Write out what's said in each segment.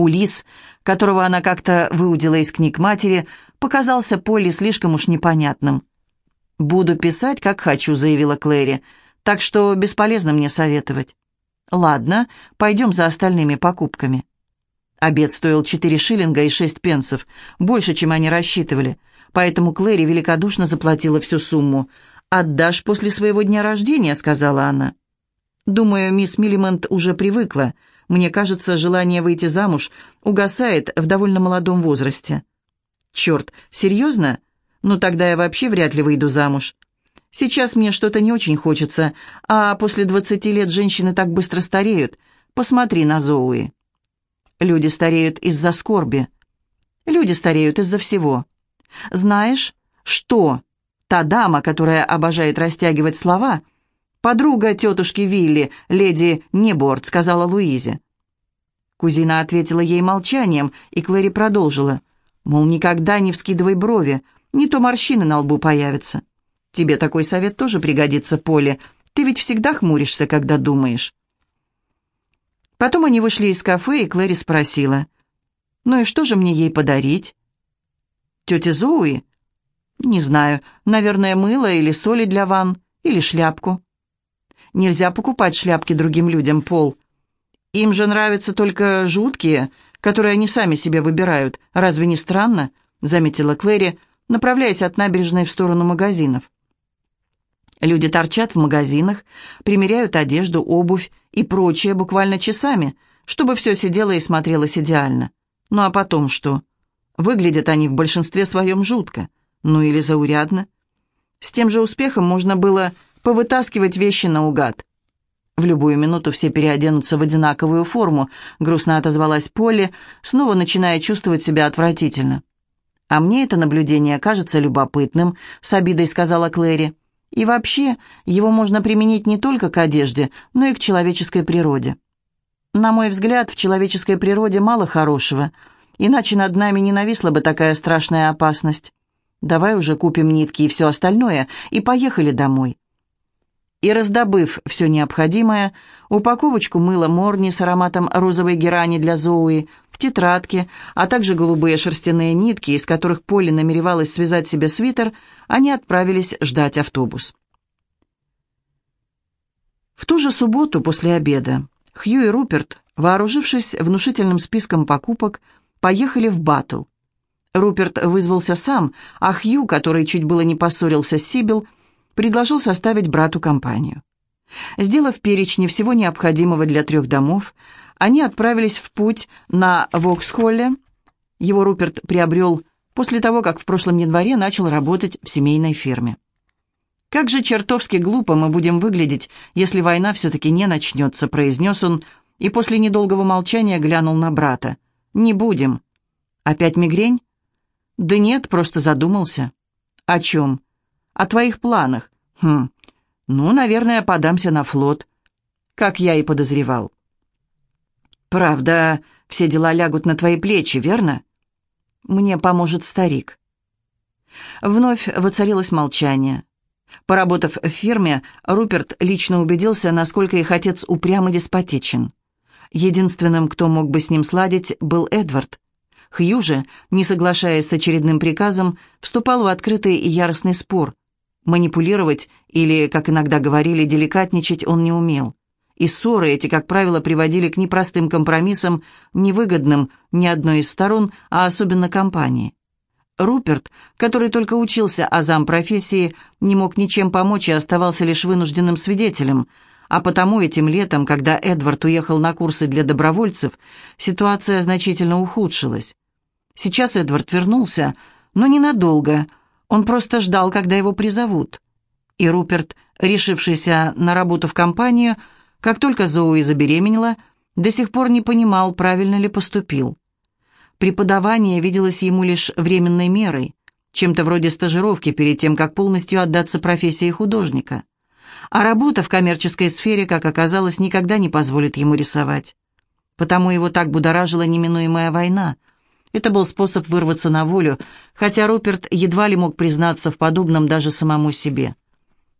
Улис, которого она как-то выудила из книг матери, показался Полли слишком уж непонятным. «Буду писать, как хочу», — заявила Клэри, «так что бесполезно мне советовать». «Ладно, пойдем за остальными покупками». Обед стоил четыре шиллинга и шесть пенсов, больше, чем они рассчитывали, поэтому Клэри великодушно заплатила всю сумму. «Отдашь после своего дня рождения», — сказала она. «Думаю, мисс Миллимент уже привыкла. Мне кажется, желание выйти замуж угасает в довольно молодом возрасте». «Черт, серьезно? Ну тогда я вообще вряд ли выйду замуж. Сейчас мне что-то не очень хочется, а после двадцати лет женщины так быстро стареют. Посмотри на Зоуи». Люди стареют из-за скорби. Люди стареют из-за всего. Знаешь, что та дама, которая обожает растягивать слова, подруга тетушки Вилли, леди Неборд, сказала Луизе. Кузина ответила ей молчанием, и Клэри продолжила. Мол, никогда не вскидывай брови, не то морщины на лбу появятся. Тебе такой совет тоже пригодится, Поле. Ты ведь всегда хмуришься, когда думаешь. Потом они вышли из кафе, и Клэри спросила. «Ну и что же мне ей подарить?» «Тетя Зоуи?» «Не знаю. Наверное, мыло или соли для ванн, или шляпку». «Нельзя покупать шляпки другим людям, Пол. Им же нравятся только жуткие, которые они сами себе выбирают. Разве не странно?» — заметила Клэри, направляясь от набережной в сторону магазинов. Люди торчат в магазинах, примеряют одежду, обувь и прочее буквально часами, чтобы все сидело и смотрелось идеально. Ну а потом что? Выглядят они в большинстве своем жутко. Ну или заурядно. С тем же успехом можно было повытаскивать вещи наугад. В любую минуту все переоденутся в одинаковую форму, грустно отозвалась Полли, снова начиная чувствовать себя отвратительно. «А мне это наблюдение кажется любопытным», — с обидой сказала Клэри. И вообще, его можно применить не только к одежде, но и к человеческой природе. На мой взгляд, в человеческой природе мало хорошего, иначе над нами не нависла бы такая страшная опасность. Давай уже купим нитки и все остальное, и поехали домой. И раздобыв все необходимое, упаковочку мыла Морни с ароматом розовой герани для Зоуи, в тетрадке, а также голубые шерстяные нитки, из которых Полли намеревалась связать себе свитер, они отправились ждать автобус. В ту же субботу после обеда Хью и Руперт, вооружившись внушительным списком покупок, поехали в Баттл. Руперт вызвался сам, а Хью, который чуть было не поссорился с Сибил, предложил составить брату компанию. Сделав перечни всего необходимого для трех домов, они отправились в путь на Воксхолле. Его Руперт приобрел после того, как в прошлом январе начал работать в семейной фирме. «Как же чертовски глупо мы будем выглядеть, если война все-таки не начнется», — произнес он, и после недолгого молчания глянул на брата. «Не будем». «Опять мигрень?» «Да нет, просто задумался». «О чем?» «О твоих планах». «Хм, ну, наверное, подамся на флот». «Как я и подозревал». «Правда, все дела лягут на твои плечи, верно?» «Мне поможет старик». Вновь воцарилось молчание. Поработав в фирме, Руперт лично убедился, насколько их отец упрям и деспотичен. Единственным, кто мог бы с ним сладить, был Эдвард. Хью же, не соглашаясь с очередным приказом, вступал в открытый и яростный спор. Манипулировать или, как иногда говорили, деликатничать он не умел. И ссоры эти, как правило, приводили к непростым компромиссам, невыгодным ни одной из сторон, а особенно компании. Руперт, который только учился азам профессии, не мог ничем помочь и оставался лишь вынужденным свидетелем, а потому этим летом, когда Эдвард уехал на курсы для добровольцев, ситуация значительно ухудшилась. Сейчас Эдвард вернулся, но ненадолго, он просто ждал, когда его призовут. И Руперт, решившийся на работу в компанию, как только Зоуи забеременела, до сих пор не понимал, правильно ли поступил. Преподавание виделось ему лишь временной мерой, чем-то вроде стажировки перед тем, как полностью отдаться профессии художника. А работа в коммерческой сфере, как оказалось, никогда не позволит ему рисовать. Потому его так будоражила неминуемая война. Это был способ вырваться на волю, хотя Руперт едва ли мог признаться в подобном даже самому себе.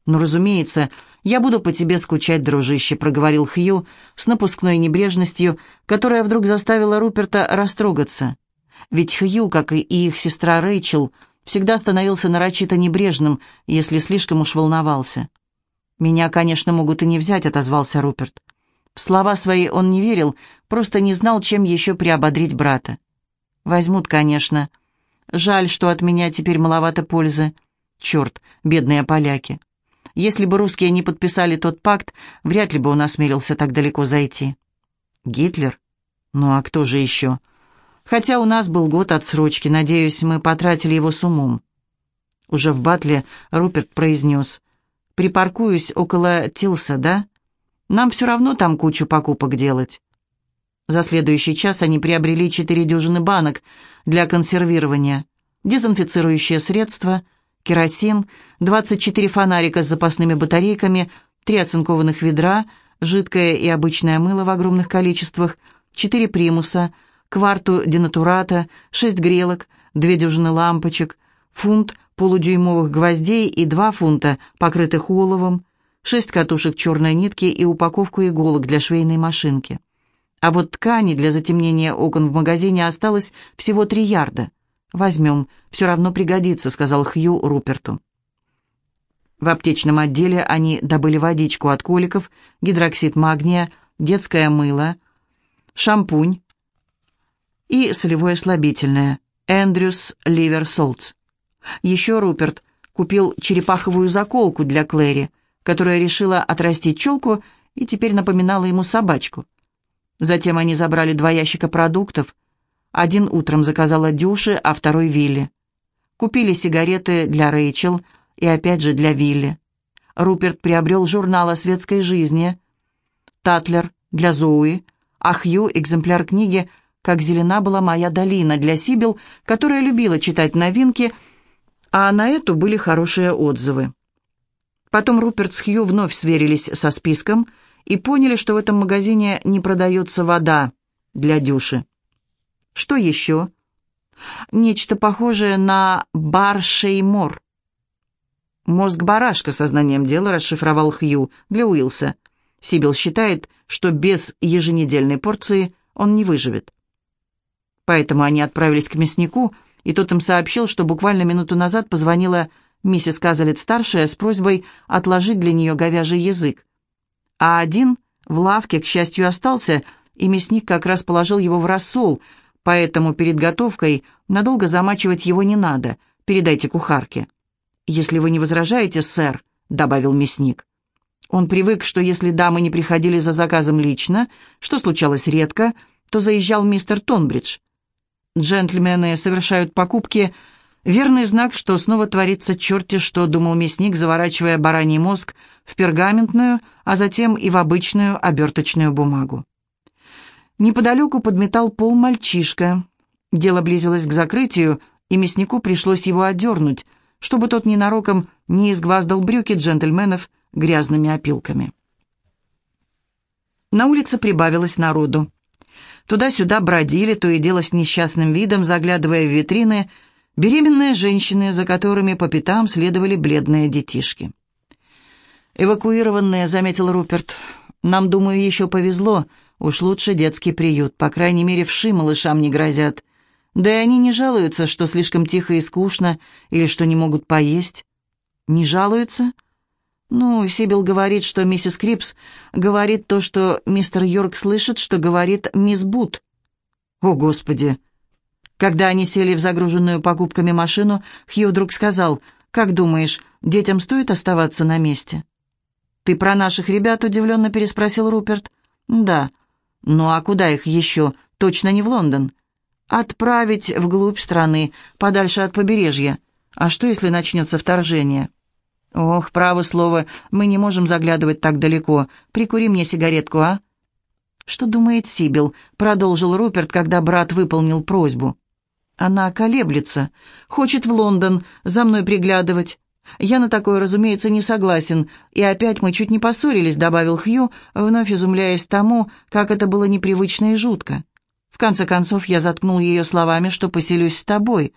Но, разумеется, «Я буду по тебе скучать, дружище», — проговорил Хью с напускной небрежностью, которая вдруг заставила Руперта растрогаться. Ведь Хью, как и их сестра Рэйчел, всегда становился нарочито небрежным, если слишком уж волновался. «Меня, конечно, могут и не взять», — отозвался Руперт. В слова свои он не верил, просто не знал, чем еще приободрить брата. «Возьмут, конечно. Жаль, что от меня теперь маловато пользы. Черт, бедные поляки. Если бы русские не подписали тот пакт, вряд ли бы он осмелился так далеко зайти. Гитлер? Ну а кто же еще? Хотя у нас был год отсрочки, надеюсь, мы потратили его с умом. Уже в батле Руперт произнес. «Припаркуюсь около Тилса, да? Нам все равно там кучу покупок делать». За следующий час они приобрели четыре дюжины банок для консервирования, дезинфицирующее средство — керосин, 24 фонарика с запасными батарейками, три оцинкованных ведра, жидкое и обычное мыло в огромных количествах, четыре примуса, кварту денатурата, шесть грелок, две дюжины лампочек, фунт полудюймовых гвоздей и два фунта, покрытых оловом, шесть катушек черной нитки и упаковку иголок для швейной машинки. А вот ткани для затемнения окон в магазине осталось всего три ярда – «Возьмем, все равно пригодится», — сказал Хью Руперту. В аптечном отделе они добыли водичку от коликов, гидроксид магния, детское мыло, шампунь и солевое слабительное «Эндрюс Ливер Солтс». Еще Руперт купил черепаховую заколку для Клэри, которая решила отрастить челку и теперь напоминала ему собачку. Затем они забрали два ящика продуктов, один утром заказала Дюше, а второй Вилли. Купили сигареты для Рэйчел и опять же для Вилли. Руперт приобрел журнал о светской жизни. Татлер для Зоуи, а Хью экземпляр книги «Как зелена была моя долина» для Сибил, которая любила читать новинки, а на эту были хорошие отзывы. Потом Руперт с Хью вновь сверились со списком и поняли, что в этом магазине не продается вода для Дюши. Что еще? Нечто похожее на бар-шеймор. Мозг барашка сознанием дела расшифровал Хью для Уилса. Сибил считает, что без еженедельной порции он не выживет. Поэтому они отправились к мяснику, и тот им сообщил, что буквально минуту назад позвонила миссис Казалет-старшая с просьбой отложить для нее говяжий язык. А один в лавке, к счастью, остался, и мясник как раз положил его в рассол, поэтому перед готовкой надолго замачивать его не надо. Передайте кухарке». «Если вы не возражаете, сэр», — добавил мясник. Он привык, что если дамы не приходили за заказом лично, что случалось редко, то заезжал мистер Тонбридж. Джентльмены совершают покупки. Верный знак, что снова творится черти что, думал мясник, заворачивая бараний мозг в пергаментную, а затем и в обычную оберточную бумагу. Неподалеку подметал пол мальчишка. Дело близилось к закрытию, и мяснику пришлось его отдернуть, чтобы тот ненароком не изгваздал брюки джентльменов грязными опилками. На улице прибавилось народу. Туда-сюда бродили, то и дело с несчастным видом, заглядывая в витрины, беременные женщины, за которыми по пятам следовали бледные детишки. «Эвакуированные», — заметил Руперт. «Нам, думаю, еще повезло. Уж лучше детский приют, по крайней мере, вши малышам не грозят. Да и они не жалуются, что слишком тихо и скучно, или что не могут поесть. Не жалуются? Ну, Сибил говорит, что миссис Крипс говорит то, что мистер Йорк слышит, что говорит мисс Бут. О, Господи! Когда они сели в загруженную покупками машину, Хью вдруг сказал, «Как думаешь, детям стоит оставаться на месте?» «Ты про наших ребят?» — удивленно переспросил Руперт. «Да, ну а куда их еще? Точно не в Лондон. Отправить вглубь страны, подальше от побережья. А что, если начнется вторжение? Ох, право слово, мы не можем заглядывать так далеко. Прикури мне сигаретку, а? Что думает Сибил? Продолжил Руперт, когда брат выполнил просьбу. Она колеблется, хочет в Лондон за мной приглядывать. «Я на такое, разумеется, не согласен, и опять мы чуть не поссорились», — добавил Хью, вновь изумляясь тому, как это было непривычно и жутко. «В конце концов, я заткнул ее словами, что поселюсь с тобой.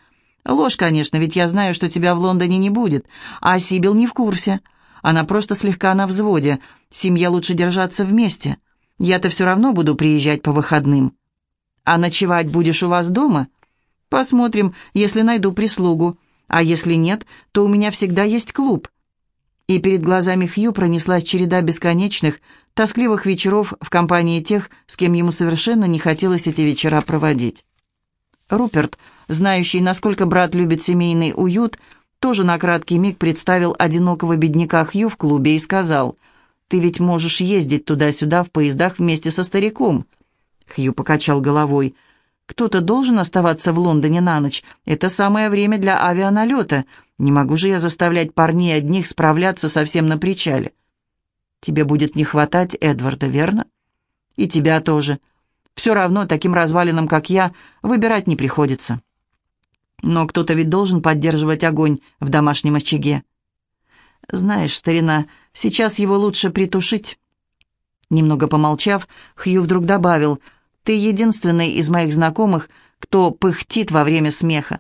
Ложь, конечно, ведь я знаю, что тебя в Лондоне не будет, а Сибил не в курсе. Она просто слегка на взводе. Семье лучше держаться вместе. Я-то все равно буду приезжать по выходным. А ночевать будешь у вас дома? Посмотрим, если найду прислугу. А если нет, то у меня всегда есть клуб. И перед глазами Хью пронеслась череда бесконечных, тоскливых вечеров в компании тех, с кем ему совершенно не хотелось эти вечера проводить. Руперт, знающий, насколько брат любит семейный уют, тоже на краткий миг представил одинокого бедняка Хью в клубе и сказал, «Ты ведь можешь ездить туда-сюда в поездах вместе со стариком». Хью покачал головой. «Кто-то должен оставаться в Лондоне на ночь. Это самое время для авианалета. Не могу же я заставлять парней одних справляться совсем на причале». «Тебе будет не хватать Эдварда, верно?» «И тебя тоже. Все равно таким развалинам, как я, выбирать не приходится». Но кто-то ведь должен поддерживать огонь в домашнем очаге. Знаешь, старина, сейчас его лучше притушить. Немного помолчав, Хью вдруг добавил, «Ты единственный из моих знакомых, кто пыхтит во время смеха».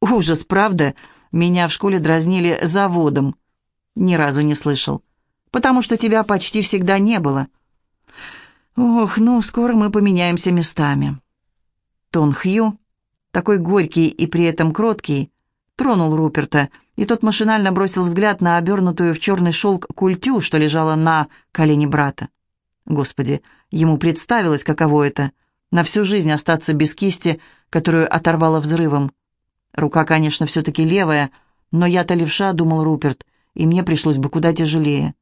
«Ужас, правда? Меня в школе дразнили заводом». «Ни разу не слышал. Потому что тебя почти всегда не было». «Ох, ну, скоро мы поменяемся местами». Тон Хью такой горький и при этом кроткий, тронул Руперта, и тот машинально бросил взгляд на обернутую в черный шелк культю, что лежала на колене брата. Господи, ему представилось, каково это — на всю жизнь остаться без кисти, которую оторвало взрывом. Рука, конечно, все-таки левая, но я-то левша, думал Руперт, и мне пришлось бы куда тяжелее.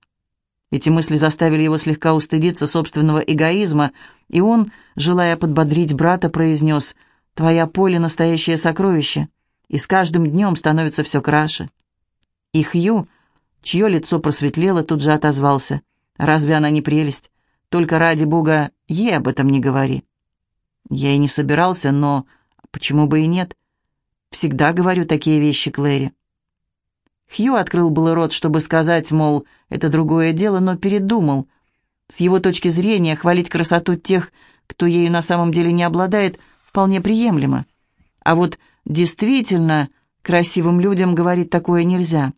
Эти мысли заставили его слегка устыдиться собственного эгоизма, и он, желая подбодрить брата, произнес — Твоя поле — настоящее сокровище, и с каждым днем становится все краше». И Хью, чье лицо просветлело, тут же отозвался. «Разве она не прелесть? Только ради бога, ей об этом не говори». Я и не собирался, но почему бы и нет? Всегда говорю такие вещи Клэри. Хью открыл был рот, чтобы сказать, мол, это другое дело, но передумал. С его точки зрения, хвалить красоту тех, кто ею на самом деле не обладает, вполне приемлемо. А вот действительно красивым людям говорить такое нельзя.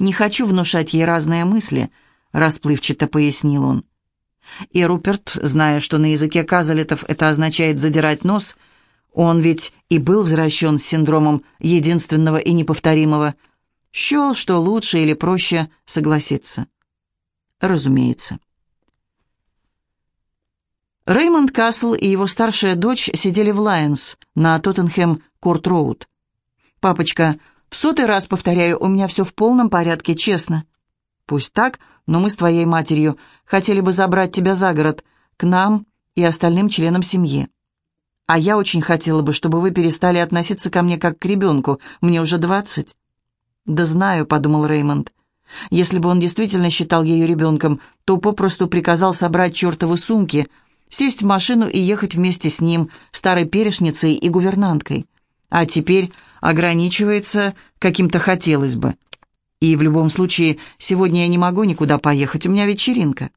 «Не хочу внушать ей разные мысли», — расплывчато пояснил он. И Руперт, зная, что на языке казалетов это означает «задирать нос», он ведь и был возвращен с синдромом единственного и неповторимого, счел, что лучше или проще согласиться. Разумеется. Реймонд Касл и его старшая дочь сидели в Лайонс на Тоттенхэм-Корт-Роуд. «Папочка, в сотый раз повторяю, у меня все в полном порядке, честно». «Пусть так, но мы с твоей матерью хотели бы забрать тебя за город, к нам и остальным членам семьи. А я очень хотела бы, чтобы вы перестали относиться ко мне как к ребенку, мне уже двадцать». «Да знаю», — подумал Реймонд. Если бы он действительно считал ее ребенком, то попросту приказал собрать чертовы сумки — сесть в машину и ехать вместе с ним, старой перешницей и гувернанткой. А теперь ограничивается каким-то хотелось бы. И в любом случае, сегодня я не могу никуда поехать, у меня вечеринка.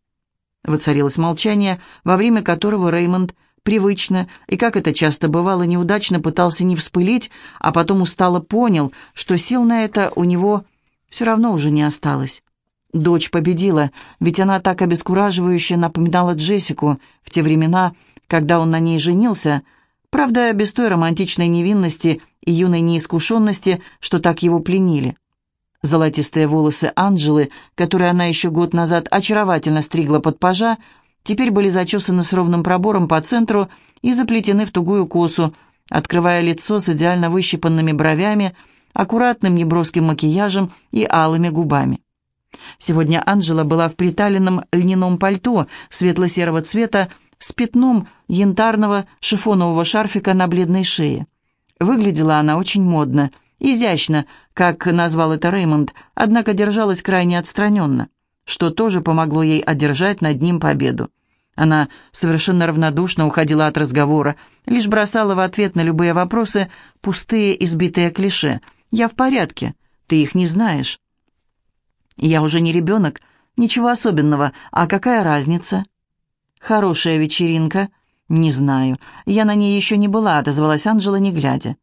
Воцарилось молчание, во время которого Реймонд привычно и, как это часто бывало, неудачно пытался не вспылить, а потом устало понял, что сил на это у него все равно уже не осталось. Дочь победила, ведь она так обескураживающе напоминала Джессику в те времена, когда он на ней женился, правда, без той романтичной невинности и юной неискушенности, что так его пленили. Золотистые волосы Анджелы, которые она еще год назад очаровательно стригла под пажа, теперь были зачесаны с ровным пробором по центру и заплетены в тугую косу, открывая лицо с идеально выщипанными бровями, аккуратным неброским макияжем и алыми губами. Сегодня Анжела была в приталенном льняном пальто светло-серого цвета с пятном янтарного шифонового шарфика на бледной шее. Выглядела она очень модно, изящно, как назвал это Реймонд, однако держалась крайне отстраненно, что тоже помогло ей одержать над ним победу. Она совершенно равнодушно уходила от разговора, лишь бросала в ответ на любые вопросы пустые избитые клише. «Я в порядке, ты их не знаешь». Я уже не ребенок, ничего особенного, а какая разница? Хорошая вечеринка? Не знаю, я на ней еще не была, отозвалась Анжела, не глядя.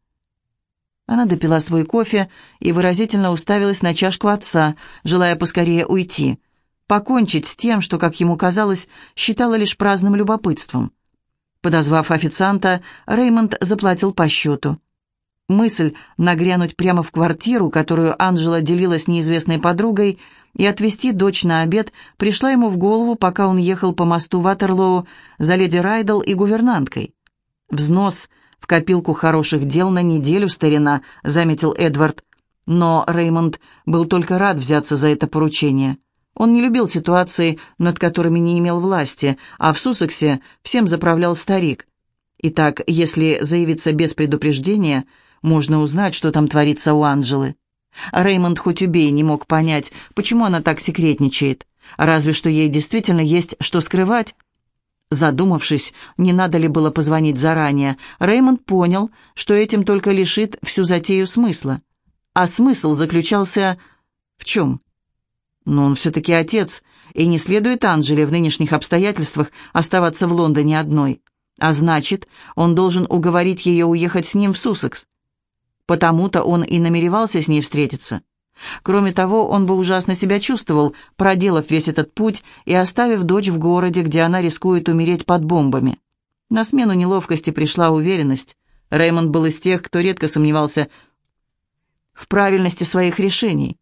Она допила свой кофе и выразительно уставилась на чашку отца, желая поскорее уйти, покончить с тем, что, как ему казалось, считала лишь праздным любопытством. Подозвав официанта, Реймонд заплатил по счету. Мысль нагрянуть прямо в квартиру, которую Анжела делила с неизвестной подругой, и отвезти дочь на обед пришла ему в голову, пока он ехал по мосту Ватерлоу за леди Райдл и гувернанткой. Взнос в копилку хороших дел на неделю, старина», — заметил Эдвард. Но Реймонд был только рад взяться за это поручение. Он не любил ситуации, над которыми не имел власти, а в Суссексе всем заправлял старик. Итак, если заявиться без предупреждения, можно узнать, что там творится у Анжелы. Реймонд хоть убей не мог понять, почему она так секретничает. Разве что ей действительно есть что скрывать. Задумавшись, не надо ли было позвонить заранее, Реймонд понял, что этим только лишит всю затею смысла. А смысл заключался в чем? Но он все-таки отец, и не следует Анжеле в нынешних обстоятельствах оставаться в Лондоне одной. А значит, он должен уговорить ее уехать с ним в Суссекс. Потому-то он и намеревался с ней встретиться. Кроме того, он бы ужасно себя чувствовал, проделав весь этот путь и оставив дочь в городе, где она рискует умереть под бомбами. На смену неловкости пришла уверенность. Реймонд был из тех, кто редко сомневался в правильности своих решений.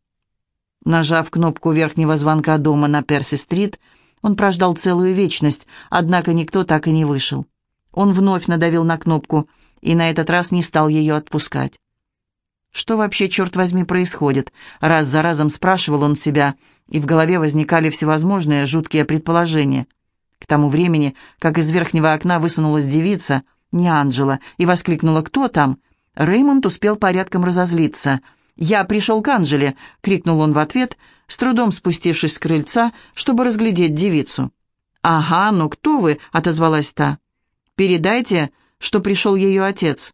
Нажав кнопку верхнего звонка дома на Перси-стрит, он прождал целую вечность, однако никто так и не вышел. Он вновь надавил на кнопку и на этот раз не стал ее отпускать. Что вообще, черт возьми, происходит? Раз за разом спрашивал он себя, и в голове возникали всевозможные жуткие предположения. К тому времени, как из верхнего окна высунулась девица, не Анжела, и воскликнула «Кто там?», Реймонд успел порядком разозлиться. «Я пришел к Анжеле!» — крикнул он в ответ, с трудом спустившись с крыльца, чтобы разглядеть девицу. «Ага, ну кто вы?» — отозвалась та. «Передайте, что пришел ее отец».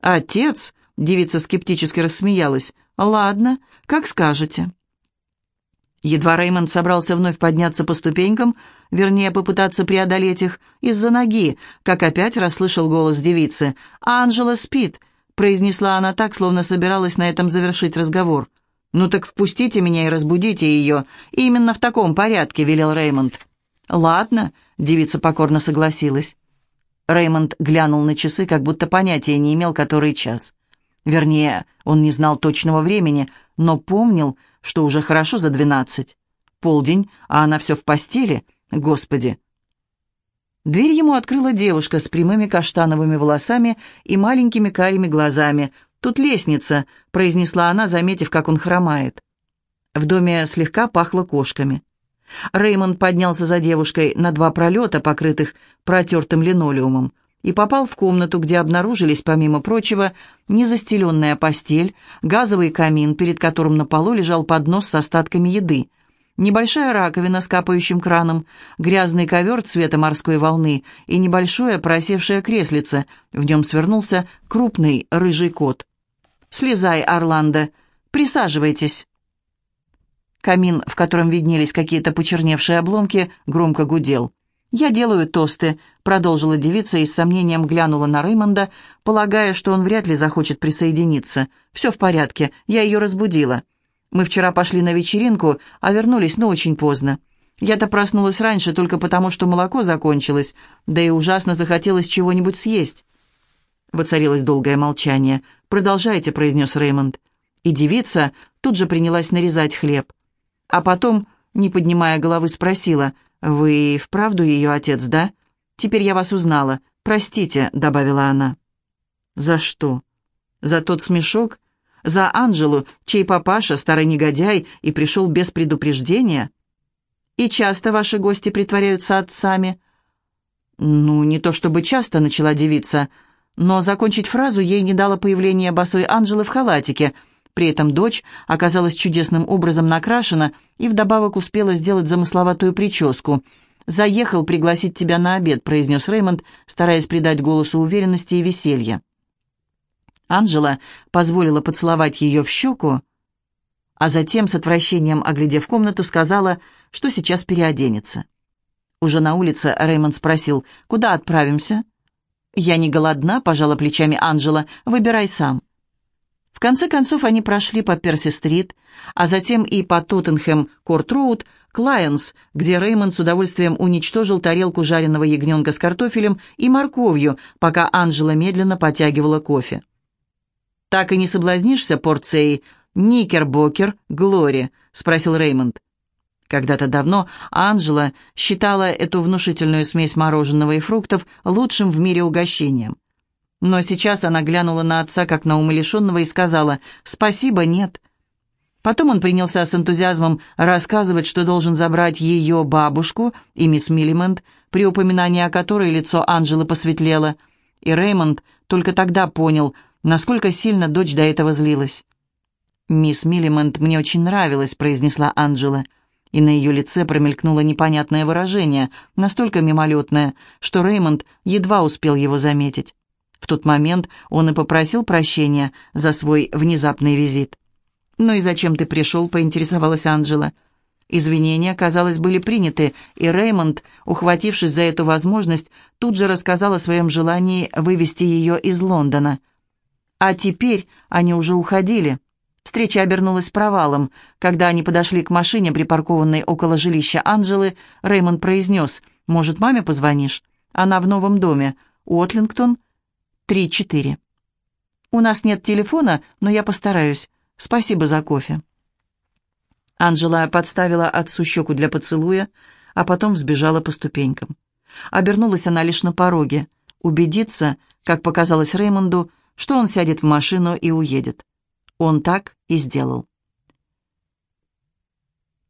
«Отец?» Девица скептически рассмеялась. «Ладно, как скажете». Едва Реймонд собрался вновь подняться по ступенькам, вернее, попытаться преодолеть их, из-за ноги, как опять расслышал голос девицы. «Анжела спит», — произнесла она так, словно собиралась на этом завершить разговор. «Ну так впустите меня и разбудите ее. Именно в таком порядке», — велел Реймонд. «Ладно», — девица покорно согласилась. Реймонд глянул на часы, как будто понятия не имел, который час. Вернее, он не знал точного времени, но помнил, что уже хорошо за двенадцать. Полдень, а она все в постели. Господи! Дверь ему открыла девушка с прямыми каштановыми волосами и маленькими карими глазами. «Тут лестница», — произнесла она, заметив, как он хромает. В доме слегка пахло кошками. Реймонд поднялся за девушкой на два пролета, покрытых протертым линолеумом и попал в комнату, где обнаружились, помимо прочего, незастеленная постель, газовый камин, перед которым на полу лежал поднос с остатками еды, небольшая раковина с капающим краном, грязный ковер цвета морской волны и небольшое просевшее креслице, в нем свернулся крупный рыжий кот. «Слезай, Орландо, присаживайтесь». Камин, в котором виднелись какие-то почерневшие обломки, громко гудел. «Я делаю тосты», — продолжила девица и с сомнением глянула на Реймонда, полагая, что он вряд ли захочет присоединиться. «Все в порядке, я ее разбудила. Мы вчера пошли на вечеринку, а вернулись, но очень поздно. Я-то проснулась раньше только потому, что молоко закончилось, да и ужасно захотелось чего-нибудь съесть». Воцарилось долгое молчание. «Продолжайте», — произнес Реймонд. И девица тут же принялась нарезать хлеб. А потом, не поднимая головы, спросила — «Вы вправду ее отец, да? Теперь я вас узнала. Простите», — добавила она. «За что? За тот смешок? За Анжелу, чей папаша, старый негодяй, и пришел без предупреждения? И часто ваши гости притворяются отцами?» «Ну, не то чтобы часто», — начала девица, но закончить фразу ей не дало появление босой Анжелы в халатике — при этом дочь оказалась чудесным образом накрашена и вдобавок успела сделать замысловатую прическу. «Заехал пригласить тебя на обед», — произнес Реймонд, стараясь придать голосу уверенности и веселья. Анжела позволила поцеловать ее в щеку, а затем, с отвращением оглядев комнату, сказала, что сейчас переоденется. Уже на улице Реймонд спросил, «Куда отправимся?» «Я не голодна», — пожала плечами Анжела, — «выбирай сам». В конце концов они прошли по Перси-стрит, а затем и по Тоттенхэм-Корт-Роуд к где Реймонд с удовольствием уничтожил тарелку жареного ягненка с картофелем и морковью, пока Анжела медленно потягивала кофе. «Так и не соблазнишься порцией Никербокер Глори?» — спросил Реймонд. Когда-то давно Анжела считала эту внушительную смесь мороженого и фруктов лучшим в мире угощением. Но сейчас она глянула на отца как на умалишенного и сказала «Спасибо, нет». Потом он принялся с энтузиазмом рассказывать, что должен забрать ее бабушку и мисс Миллимент, при упоминании о которой лицо Анжелы посветлело, и Реймонд только тогда понял, насколько сильно дочь до этого злилась. «Мисс Миллимент мне очень нравилась», — произнесла Анжела, и на ее лице промелькнуло непонятное выражение, настолько мимолетное, что Реймонд едва успел его заметить. В тот момент он и попросил прощения за свой внезапный визит. «Ну и зачем ты пришел?» — поинтересовалась Анжела. Извинения, казалось, были приняты, и Реймонд, ухватившись за эту возможность, тут же рассказал о своем желании вывести ее из Лондона. А теперь они уже уходили. Встреча обернулась провалом. Когда они подошли к машине, припаркованной около жилища Анжелы, Реймонд произнес, «Может, маме позвонишь? Она в новом доме. Уотлингтон, три-четыре. «У нас нет телефона, но я постараюсь. Спасибо за кофе». Анжела подставила отцу щеку для поцелуя, а потом взбежала по ступенькам. Обернулась она лишь на пороге, убедиться, как показалось Реймонду, что он сядет в машину и уедет. Он так и сделал.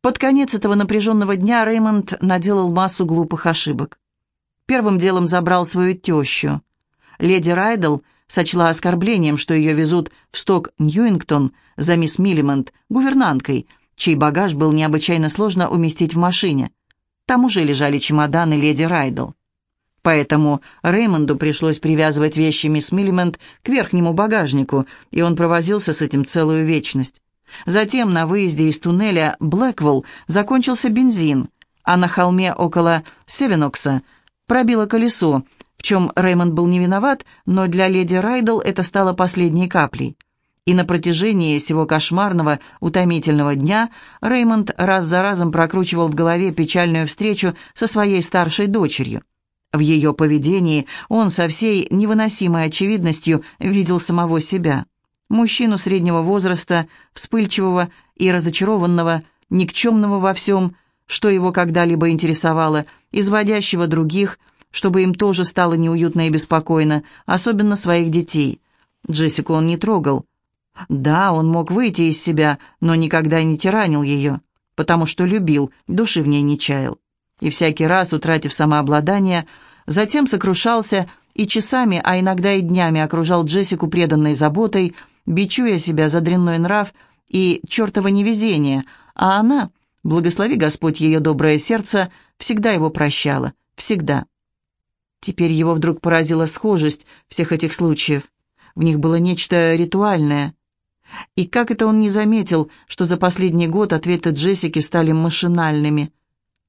Под конец этого напряженного дня Реймонд наделал массу глупых ошибок. Первым делом забрал свою тещу. Леди Райдл сочла оскорблением, что ее везут в сток Ньюингтон за мисс Миллимент, гувернанткой, чей багаж был необычайно сложно уместить в машине. Там уже лежали чемоданы леди Райдл. Поэтому Реймонду пришлось привязывать вещи мисс Миллимент к верхнему багажнику, и он провозился с этим целую вечность. Затем на выезде из туннеля Блэквелл закончился бензин, а на холме около Севенокса пробило колесо, чем Рэймонд был не виноват, но для леди Райдл это стало последней каплей. И на протяжении всего кошмарного, утомительного дня Реймонд раз за разом прокручивал в голове печальную встречу со своей старшей дочерью. В ее поведении он со всей невыносимой очевидностью видел самого себя. Мужчину среднего возраста, вспыльчивого и разочарованного, никчемного во всем, что его когда-либо интересовало, изводящего других – чтобы им тоже стало неуютно и беспокойно, особенно своих детей. Джессику он не трогал. Да, он мог выйти из себя, но никогда не тиранил ее, потому что любил, души в ней не чаял. И всякий раз, утратив самообладание, затем сокрушался и часами, а иногда и днями окружал Джессику преданной заботой, бичуя себя за дрянной нрав и чертово невезение, а она, благослови Господь ее доброе сердце, всегда его прощала, всегда. Теперь его вдруг поразила схожесть всех этих случаев. В них было нечто ритуальное. И как это он не заметил, что за последний год ответы Джессики стали машинальными?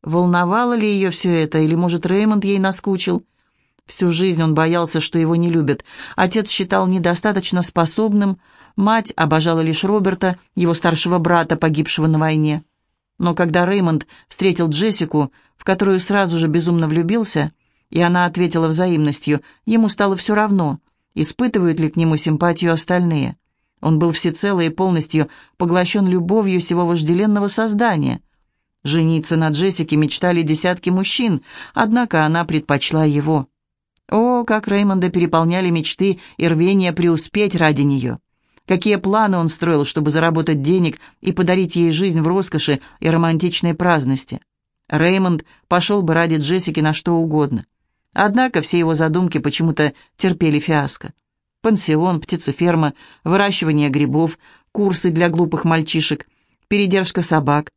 Волновало ли ее все это, или, может, Реймонд ей наскучил? Всю жизнь он боялся, что его не любят. Отец считал недостаточно способным, мать обожала лишь Роберта, его старшего брата, погибшего на войне. Но когда Реймонд встретил Джессику, в которую сразу же безумно влюбился, и она ответила взаимностью. Ему стало все равно, испытывают ли к нему симпатию остальные. Он был всецело и полностью поглощен любовью всего вожделенного создания. Жениться на Джессике мечтали десятки мужчин, однако она предпочла его. О, как Реймонда переполняли мечты и рвение преуспеть ради нее. Какие планы он строил, чтобы заработать денег и подарить ей жизнь в роскоши и романтичной праздности. Реймонд пошел бы ради Джессики на что угодно. Однако все его задумки почему-то терпели фиаско. Пансион, птицеферма, выращивание грибов, курсы для глупых мальчишек, передержка собак.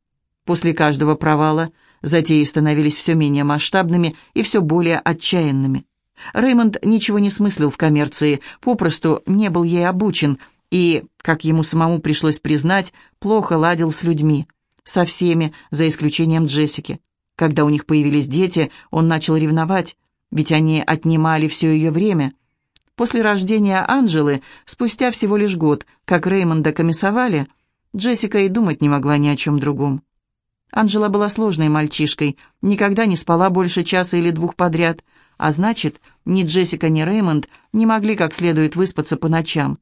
После каждого провала затеи становились все менее масштабными и все более отчаянными. Реймонд ничего не смыслил в коммерции, попросту не был ей обучен и, как ему самому пришлось признать, плохо ладил с людьми. Со всеми, за исключением Джессики. Когда у них появились дети, он начал ревновать ведь они отнимали все ее время. После рождения Анжелы, спустя всего лишь год, как Реймонда комиссовали, Джессика и думать не могла ни о чем другом. Анжела была сложной мальчишкой, никогда не спала больше часа или двух подряд, а значит, ни Джессика, ни Реймонд не могли как следует выспаться по ночам.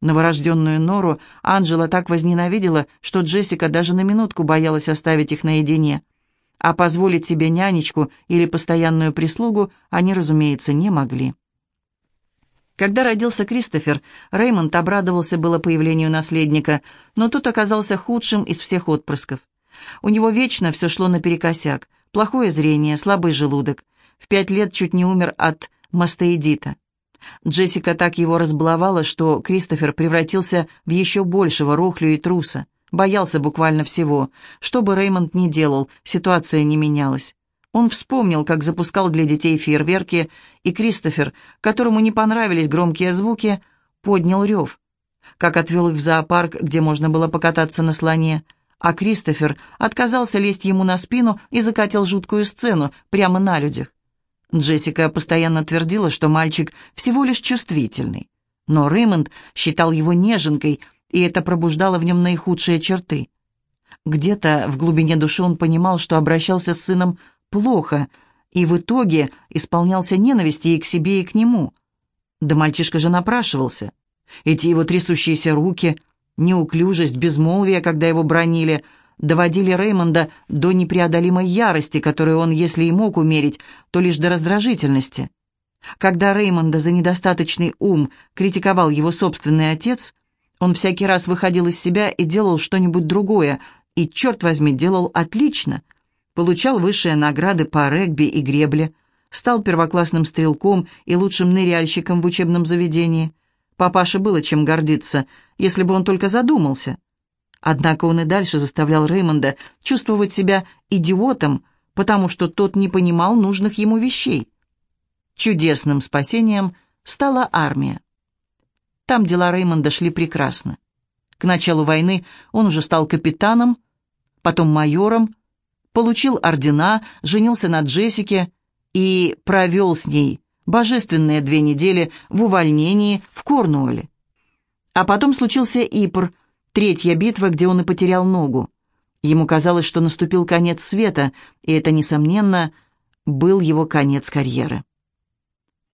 Новорожденную Нору Анжела так возненавидела, что Джессика даже на минутку боялась оставить их наедине. А позволить себе нянечку или постоянную прислугу они, разумеется, не могли. Когда родился Кристофер, Реймонд обрадовался было появлению наследника, но тот оказался худшим из всех отпрысков. У него вечно все шло наперекосяк. Плохое зрение, слабый желудок. В пять лет чуть не умер от мастеидита. Джессика так его разбаловала, что Кристофер превратился в еще большего рохлю и труса. Боялся буквально всего. Что бы Реймонд ни делал, ситуация не менялась. Он вспомнил, как запускал для детей фейерверки, и Кристофер, которому не понравились громкие звуки, поднял рев. Как отвел их в зоопарк, где можно было покататься на слоне, а Кристофер отказался лезть ему на спину и закатил жуткую сцену прямо на людях. Джессика постоянно твердила, что мальчик всего лишь чувствительный. Но Рэймонд считал его неженкой, и это пробуждало в нем наихудшие черты. Где-то в глубине души он понимал, что обращался с сыном плохо, и в итоге исполнялся ненависти и к себе, и к нему. Да мальчишка же напрашивался. Эти его трясущиеся руки, неуклюжесть, безмолвие, когда его бронили, доводили Реймонда до непреодолимой ярости, которую он, если и мог умерить, то лишь до раздражительности. Когда Реймонда за недостаточный ум критиковал его собственный отец, он всякий раз выходил из себя и делал что-нибудь другое, и, черт возьми, делал отлично — получал высшие награды по регби и гребле, стал первоклассным стрелком и лучшим ныряльщиком в учебном заведении. Папаше было чем гордиться, если бы он только задумался. Однако он и дальше заставлял Реймонда чувствовать себя идиотом, потому что тот не понимал нужных ему вещей. Чудесным спасением стала армия. Там дела Реймонда шли прекрасно. К началу войны он уже стал капитаном, потом майором, получил ордена, женился на Джессике и провел с ней божественные две недели в увольнении в Корнуолле. А потом случился Ипр, третья битва, где он и потерял ногу. Ему казалось, что наступил конец света, и это, несомненно, был его конец карьеры.